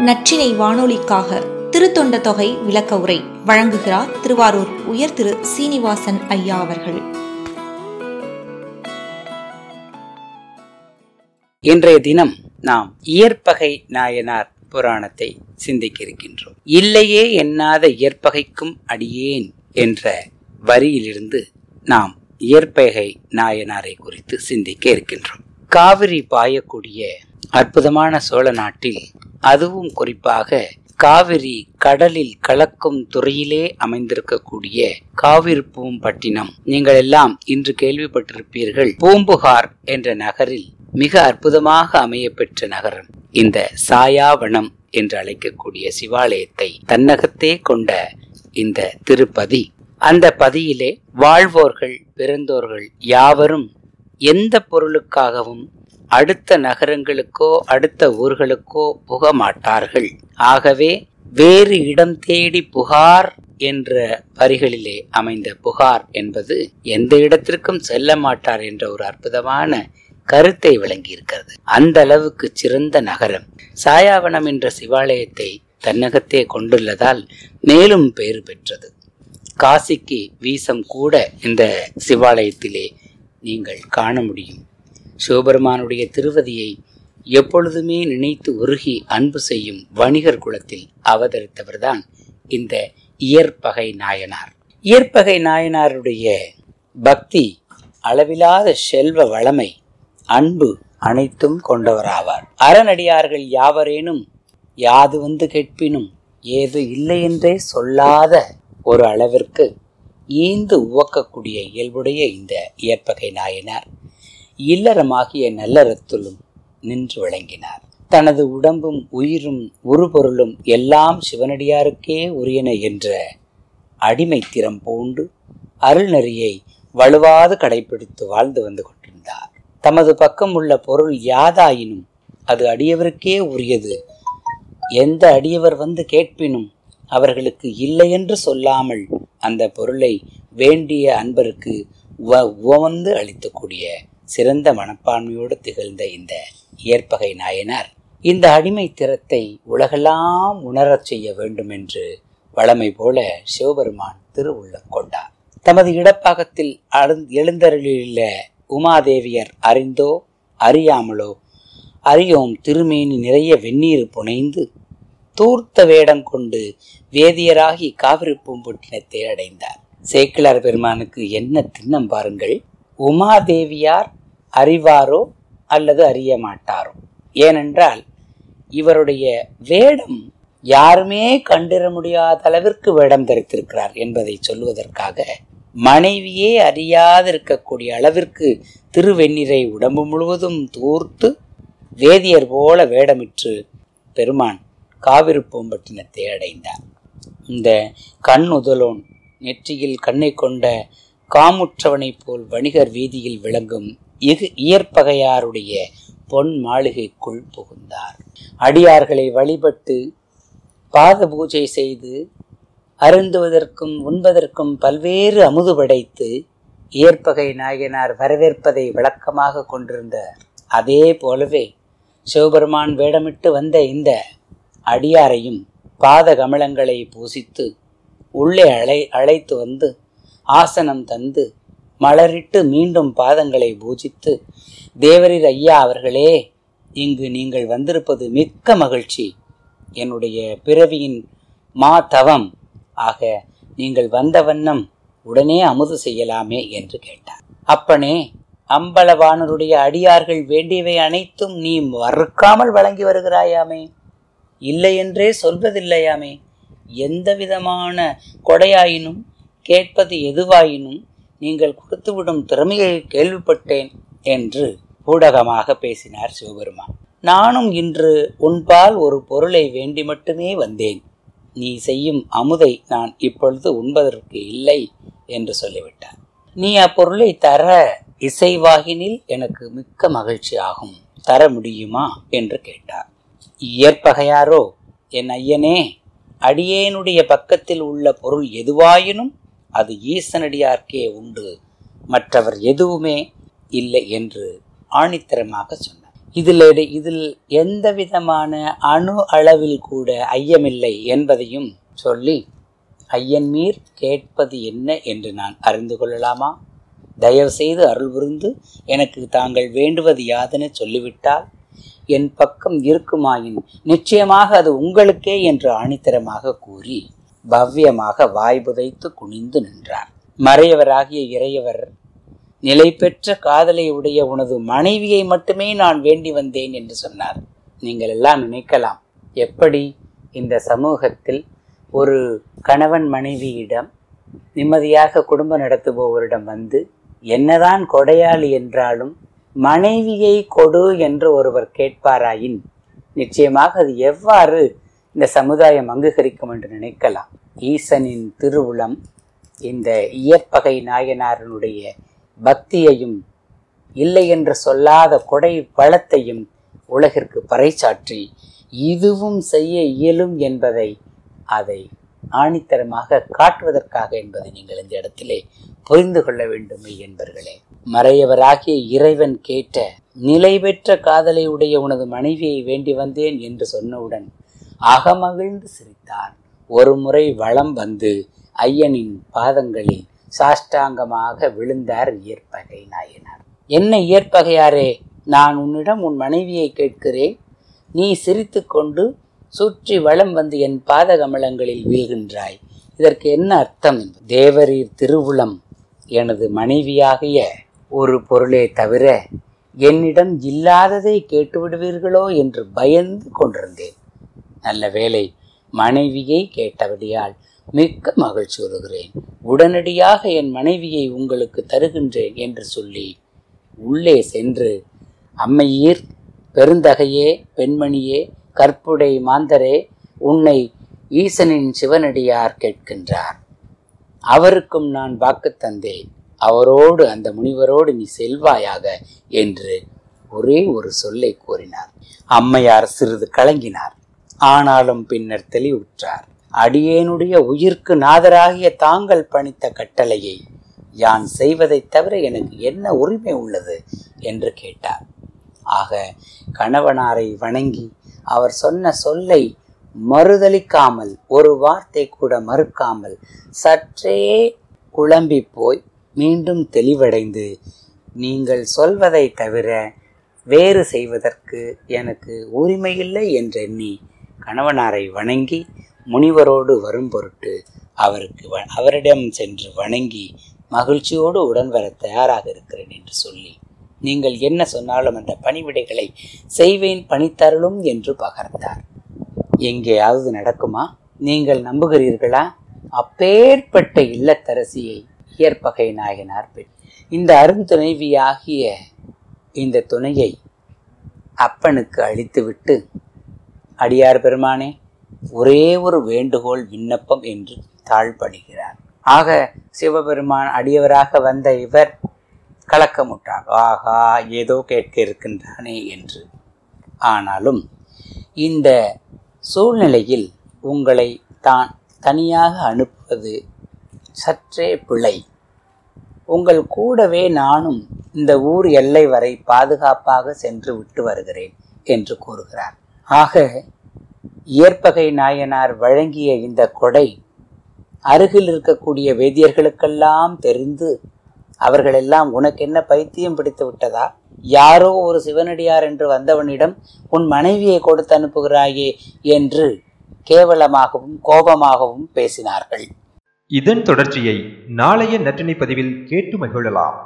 நற்றினை வானொலிக்காக திருத்தொண்ட தொகை விளக்க உரை வழங்குகிறார் திருவாரூர் உயர் திரு சீனிவாசன் ஐயா அவர்கள். இன்றைய தினம் நாம் இயற்பகை நாயனார் புராணத்தை சிந்திக்க இருக்கின்றோம் இல்லையே எண்ணாத இயற்பகைக்கும் அடியேன் என்ற வரியிலிருந்து நாம் இயற்பகை நாயனாரை குறித்து சிந்திக்க இருக்கின்றோம். காவிரி பாயக்கூடிய அற்புதமான சோழ நாட்டில் அதுவும் குறிப்பாக காவிரி கடலில் கலக்கும் துறையிலே அமைந்திருக்கக்கூடிய காவிரி பூம்பட்டினம் நீங்கள் எல்லாம் இன்று கேள்விப்பட்டிருப்பீர்கள் பூம்புகார் என்ற நகரில் மிக அற்புதமாக அமைய பெற்ற நகரம். இந்த சாயாவனம் என்று அழைக்கக்கூடிய சிவாலயத்தை தன்னகத்தே கொண்ட இந்த திருப்பதி. அந்த பதியிலே வாழ்வோர்கள் பிறந்தோர்கள் யாவரும் எந்த பொருளுக்காகவும் அடுத்த நகரங்களுக்கோ அடுத்த ஊர்களுக்கோ புக மாட்டார்கள் ஆகவே வேறு இடம் தேடி புகார் என்ற வரிகளிலே அமைந்த புகார் என்பது எந்த இடத்திற்கும் செல்ல மாட்டார் என்ற ஒரு அற்புதமான கருத்தை விளங்கியிருக்கிறது. அந்த அளவுக்கு சிறந்த நகரம். சாயாவனம் என்ற சிவாலயத்தை தன்னகத்தே கொண்டுள்ளதால் மேலும் பெயர் பெற்றது. காசிக்கு வீசம் கூட இந்த சிவாலயத்திலே நீங்கள் காண முடியும். சிவபெருமானுடைய திருவதியை எப்பொழுதுமே நினைத்து உருகி அன்பு செய்யும் வணிகர் குலத்தில் அவதரித்தவர்தான் இந்த இயற்பகை நாயனார். இயற்பகை நாயனாருடைய பக்தி அளவிலாத செல்வ வளமை அன்பு அனைத்தும் கொண்டவராவார். அறநடியார்கள் யாவரேனும் யாது வந்து கேட்பினும் ஏது இல்லை என்றே சொல்லாத ஒரு அளவிற்கு ஈந்து உவக்கக்கூடிய இயல்புடைய இந்த இயற்பகை நாயனார். இல்லறமாகிய நல்லறத்திலும் நின்று விளங்கினார் தனது உடம்பும் உயிரும் உருபொருளும் எல்லாம் சிவனடியாருக்கே உரியன என்ற அடிமை திறம் பூண்டு அருள்நெறியை வலுவாது கடைபிடித்து வாழ்ந்து வந்து கொண்டிருந்தார். தமது பக்கம் உள்ள பொருள் யாதாயினும் அது அடியவருக்கே உரியது. எந்த அடியவர் வந்து கேட்பினும் அவர்களுக்கு இல்லை என்று சொல்லாமல் அந்த பொருளை வேண்டிய அன்பருக்கு உவந்து அளித்தக்கூடிய சிறந்த மனப்பான்மையோடு திகழ்ந்த இந்த இயற்பகை நாயனார் இந்த அடிமை திறத்தை உலகெல்லாம் உணரச் செய்ய வேண்டும் என்று வளமை போல சிவபெருமான் திருவுள்ளம் கொண்டார். தமது இடப்பாகத்தில் எழுந்தருளியுள்ள உமாதேவியர் அறிந்தோ அறியாமலோ அறியோம் திருமேனி நிறைய வெந்நீர் புனைந்து தூர்த்த வேடம் கொண்டு வேதியராகி காவிரி பூம்பொட்டினத்தை அடைந்தார் சேக்கிலார் பெருமானுக்கு என்ன திண்ணம் பாருங்கள். உமாதேவியார் அறிவாரோ அல்லது அறிய மாட்டாரோ ஏனென்றால் இவருடைய வேடம் யாருமே கண்டிட முடியாத அளவிற்கு வேடம் தரித்திருக்கிறார் என்பதை சொல்வதற்காக மனைவியே அறியாதிருக்கக்கூடிய அளவிற்கு திருவெண்ணிறை உடம்பு முழுவதும் தூர்த்து வேதியர் போல வேடமிட்டு பெருமான் காவிரி பூம்பட்டினத்தை அடைந்தார். இந்த கண் உதலோன் நெற்றியில் கண்ணை கொண்ட காமுற்றவனைப் போல் வணிகர் வீதியில் விளங்கும் இகு இயற்பகையாருடைய பொன் மாளிகைக்குள் புகுந்தார். அடியார்களை வழிபட்டு பாத பூஜை செய்து அருந்துவதற்கும் உண்பதற்கும் பல்வேறு அமுது படைத்து இயற்பகை நாயனார் வரவேற்பதை விளக்கமாக கொண்டிருந்த அதே போலவே சிவபெருமான் வேடமிட்டு வந்த இந்த அடியாரையும் பாத கமலங்களை பூசித்து உள்ளே அழை அழைத்து வந்து ஆசனம் தந்து மலரிட்டு மீண்டும் பாதங்களை பூஜித்து தேவரீர் ஐயா அவர்களே இங்கு நீங்கள் வந்திருப்பது மிக்க மகிழ்ச்சி. என்னுடைய பிறவியின் மா தவம். ஆக நீங்கள் வந்த வண்ணம் உடனே அமுது செய்யலாமே என்று கேட்டார். அப்பனே அம்பலவானருடைய அடியார்கள் வேண்டியவை அனைத்தும் நீ மறுக்காமல் வழங்கி வருகிறாயாமே. இல்லை என்றே சொல்வதில்லையாமே. எந்த விதமான கொடையாயினும் கேட்பது எதுவாயினும் நீங்கள் கொடுத்துவிடும் திறமையை கேள்விப்பட்டேன் என்று ஊடகமாக பேசினார் சிவபெருமான். நானும் இன்று உன்பால் ஒரு பொருளை வேண்டி மட்டுமே வந்தேன். நீ செய்யும் அமுதை நான் இப்பொழுது உண்பதற்கு இல்லை என்று சொல்லிவிட்டார். நீ அப்பொருளை தர இசைவாகினில் எனக்கு மிக்க மகிழ்ச்சி ஆகும். தர முடியுமா என்று கேட்டார். இயற்பகையாரோ என் ஐயனே அடியேனுடைய பக்கத்தில் உள்ள பொருள் எதுவாயினும் அது ஈசனடியார்க்கே உண்டு. மற்றவர் எதுவுமே இல்லை என்று ஆணித்தரமாக சொன்னார். இதில் இதில் எந்த விதமான அணு அளவில் கூட ஐயமில்லை என்பதையும் சொல்லி ஐயன் மீர் கேட்பது என்ன என்று நான் அறிந்து கொள்ளலாமா? தயவு செய்து அருள் புரிந்து எனக்கு தாங்கள் வேண்டுவது யாதென சொல்லிவிட்டால் என் பக்கம் இருக்குமாயின் நிச்சயமாக அது உங்களுக்கே என்று ஆணித்தரமாக கூறி பவ்யமாக வாய் புதைத்து குனிந்து நின்றார். மறையவராகிய இறையவர் நிலை பெற்ற காதலை உடைய உனது மனைவியை மட்டுமே நான் வேண்டி வந்தேன் என்று சொன்னார். நீங்கள் எல்லாம் நினைக்கலாம் எப்படி இந்த சமூகத்தில் ஒரு கணவன் மனைவியிடம் நிம்மதியாக குடும்பம் நடத்துபவரிடம் வந்து என்னதான் கொடையாளி என்றாலும் மனைவியை கொடு என்று ஒருவர் கேட்பாராயின் நிச்சயமாக அது எவ்வாறு இந்த சமுதாயம் அங்கீகரிக்கும் என்று நினைக்கலாம். ஈசனின் திருவுளம் இந்த இயற்பகை நாயனாரனுடைய பக்தியையும் இல்லை என்று சொல்லாத கொடை பழத்தையும் உலகிற்கு பறைச்சாற்றி இதுவும் செய்ய இயலும் என்பதை அதை ஆணித்தரமாக காட்டுவதற்காக என்பதை நீங்கள் இந்த இடத்திலே புரிந்து கொள்ள வேண்டும் என்பர்களே. மறையவராகிய இறைவன் கேட்ட நிலை பெற்ற காதலை உடைய உனது மனைவியை வேண்டி வந்தேன் என்று சொன்னவுடன் அகமகிழ்ந்து சிரித்தான் ஒரு முறை வளம் வந்து ஐயனின் பாதங்களில் சாஷ்டாங்கமாக விழுந்தார் இயற்பகை நாயனார். என்ன இயற்பகையாரே நான் உன்னிடம் உன் மனைவியை கேட்கிறேன். நீ சிரித்து கொண்டு சுற்றி வளம் வந்து என் பாத கமலங்களில் வீழ்கின்றாய். இதற்கு என்ன அர்த்தம் தேவரீர் திருவுளம் எனது மனைவியாகிய ஒரு பொருளே தவிர என்னிடம் இல்லாததை கேட்டுவிடுவீர்களோ என்று பயந்து கொண்டிருந்தேன். நல்ல வேலை மனைவியை கேட்டபடியால் மிக்க மகிழ்ச்சி வருகிறேன் உடனடியாக என் மனைவியை உங்களுக்கு தருகின்றேன் என்று சொல்லி உள்ளே சென்று அம்மையீர் பெருந்தகையே பெண்மணியே கற்புடை மாந்தரே உன்னை ஈசனின் சிவனடியார் கேட்கின்றார். அவருக்கும் நான் வாக்கு தந்தேன். அவரோடு அந்த முனிவரோடு நீ செல்வாயாக என்று ஒரே ஒரு சொல்லை கூறினார். அம்மையார் சிறிது கலங்கினார். ஆனாலும் பின்னர் தெளிவுற்றார். அடியேனுடைய உயிர்க்கு நாதராகிய தாங்கள் பணித்த கட்டளையை யான் செய்வதைத் தவிர எனக்கு என்ன உரிமை உள்ளது? என்று கேட்டார். ஆக கணவனாரை வணங்கி அவர் சொன்ன சொல்லை மறுதளிக்காமல் ஒரு வார்த்தை கூட மறுக்காமல் சற்றே குழம்பி போய் மீண்டும் தெளிவடைந்து நீங்கள் சொல்வதை தவிர வேறு செய்வதற்கு எனக்கு உரிமையில்லை என்றெண்ணி கணவனாரை வணங்கி முனிவரோடு வரும் பொருட்டு அவருக்கு அவரிடம் சென்று வணங்கி மகிழ்ச்சியோடு உடன் வர தயாராக இருக்கிறேன் என்று சொல்லி நீங்கள் என்ன சொன்னாலும் அந்த பணிவிடைகளை செய்வேன் பணித்தருளும் என்று பகர்ந்தார். எங்கேயாவது நடக்குமா? நீங்கள் நம்புகிறீர்களா? அப்பேற்பட்ட இல்லத்தரசியை இயற்பகை நாயனார் பெண் இந்த அருந்துணைவியாகிய இந்த துணையை அப்பனுக்கு அளித்துவிட்டு அடியார் பெருமானே ஒரே ஒரு வேண்டுகோள் விண்ணப்பம் என்று தாழ்படுகிறார். ஆக சிவபெருமான் அடியவராக வந்த இவர் கலக்கமுட்டார் ஆகா ஏதோ கேட்க இருக்கின்றானே என்று. ஆனாலும் இந்த சூழ்நிலையில் உங்களை தான் தனியாக அனுப்புவது சற்றே பிழை. உங்கள் கூடவே நானும் இந்த ஊர் எல்லை வரை பாதுகாப்பாக சென்று விட்டு வருகிறேன் என்று கூறுகிறார். ஆக இயற்பகை நாயனார் வழங்கிய இந்த கொடை அருகில் இருக்கக்கூடிய வேதியர்களுக்கெல்லாம் தெரிந்து அவர்களெல்லாம் உனக்கு என்ன பைத்தியம் பிடித்து விட்டதா? யாரோ ஒரு சிவனடியார் என்று வந்தவனிடம் உன் மனைவியை கொடுத்து அனுப்புகிறாயே என்று கேவலமாகவும் கோபமாகவும் பேசினார்கள். இதன் தொடர்ச்சியை நாளைய நற்றினை பதிவில் கேட்டு மகிழலாம்.